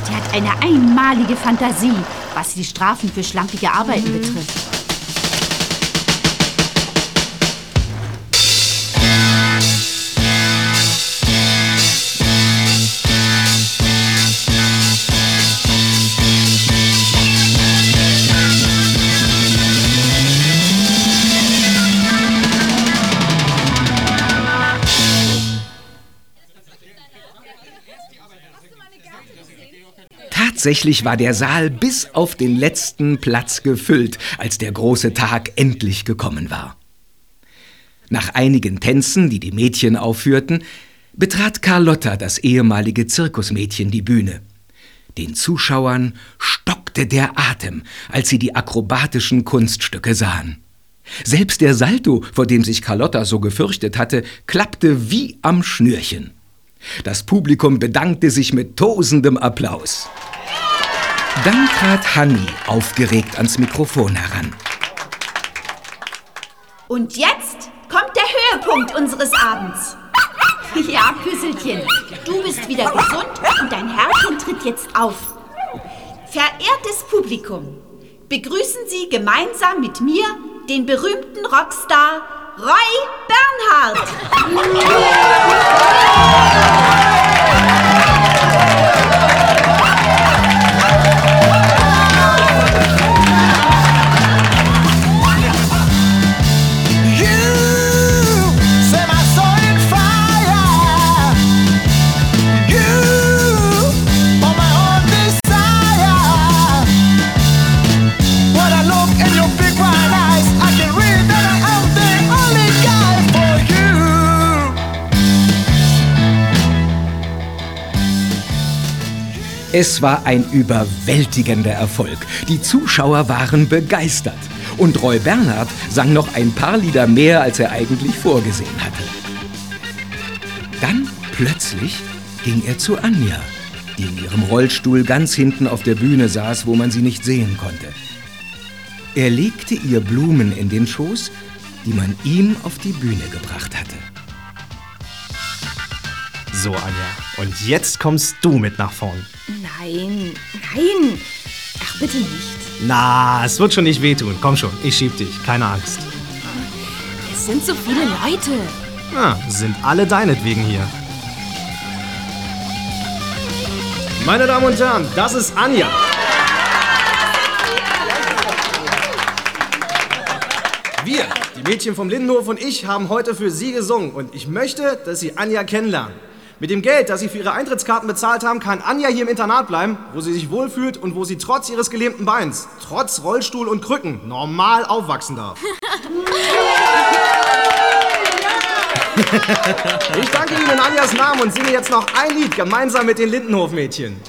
Die hat eine einmalige Fantasie, was die Strafen für schlampige Arbeiten betrifft. Tatsächlich war der Saal bis auf den letzten Platz gefüllt, als der große Tag endlich gekommen war. Nach einigen Tänzen, die die Mädchen aufführten, betrat Carlotta, das ehemalige Zirkusmädchen, die Bühne. Den Zuschauern stockte der Atem, als sie die akrobatischen Kunststücke sahen. Selbst der Salto, vor dem sich Carlotta so gefürchtet hatte, klappte wie am Schnürchen. Das Publikum bedankte sich mit tosendem Applaus. Dann trat Hanni aufgeregt ans Mikrofon heran. Und jetzt kommt der Höhepunkt unseres Abends. Ja, Küsselchen, du bist wieder gesund und dein Herrchen tritt jetzt auf. Verehrtes Publikum, begrüßen Sie gemeinsam mit mir den berühmten Rockstar Roy Es war ein überwältigender Erfolg. Die Zuschauer waren begeistert. Und Roy Bernhard sang noch ein paar Lieder mehr, als er eigentlich vorgesehen hatte. Dann plötzlich ging er zu Anja, die in ihrem Rollstuhl ganz hinten auf der Bühne saß, wo man sie nicht sehen konnte. Er legte ihr Blumen in den Schoß, die man ihm auf die Bühne gebracht hatte. So, Anja. Und jetzt kommst du mit nach vorn. Nein, nein. Ach, bitte nicht. Na, es wird schon nicht wehtun. Komm schon, ich schieb dich. Keine Angst. Es sind so viele Leute. Ah, sind alle deinetwegen hier. Meine Damen und Herren, das ist Anja. Wir, die Mädchen vom Lindenhof und ich, haben heute für Sie gesungen und ich möchte, dass Sie Anja kennenlernen. Mit dem Geld, das Sie für Ihre Eintrittskarten bezahlt haben, kann Anja hier im Internat bleiben, wo sie sich wohlfühlt und wo sie trotz ihres gelähmten Beins, trotz Rollstuhl und Krücken, normal aufwachsen darf. Ich danke Ihnen in Anjas Namen und singe jetzt noch ein Lied gemeinsam mit den Lindenhof-Mädchen.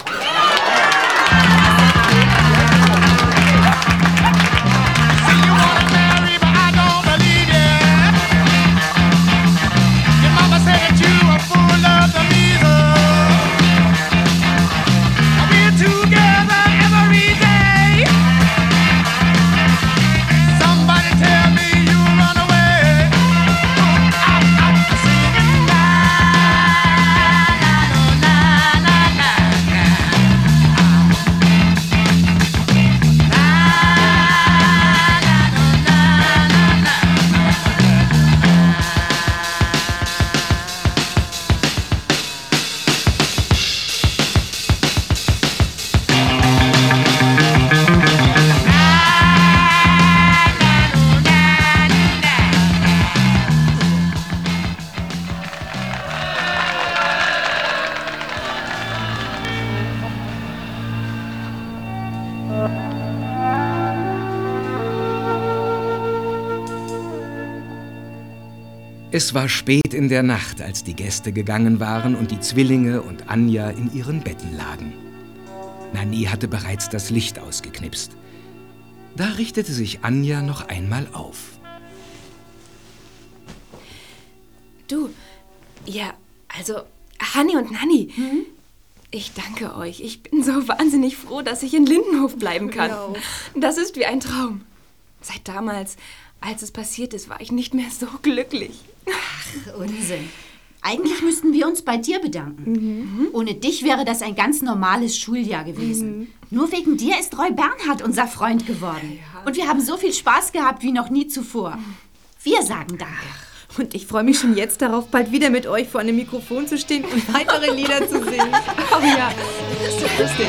Es war spät in der Nacht, als die Gäste gegangen waren und die Zwillinge und Anja in ihren Betten lagen. Nanni hatte bereits das Licht ausgeknipst. Da richtete sich Anja noch einmal auf. Du, ja, also, Hanni und Nanni, ich danke euch. Ich bin so wahnsinnig froh, dass ich in Lindenhof bleiben kann. Ja. Das ist wie ein Traum. Seit damals, als es passiert ist, war ich nicht mehr so glücklich. Ach, Unsinn. Eigentlich müssten wir uns bei dir bedanken. Ohne dich wäre das ein ganz normales Schuljahr gewesen. Nur wegen dir ist Roy Bernhard unser Freund geworden. Und wir haben so viel Spaß gehabt wie noch nie zuvor. Wir sagen Danke. Und ich freue mich schon jetzt darauf, bald wieder mit euch vor einem Mikrofon zu stehen und weitere Lieder zu singen. Oh ja, das ist lustig.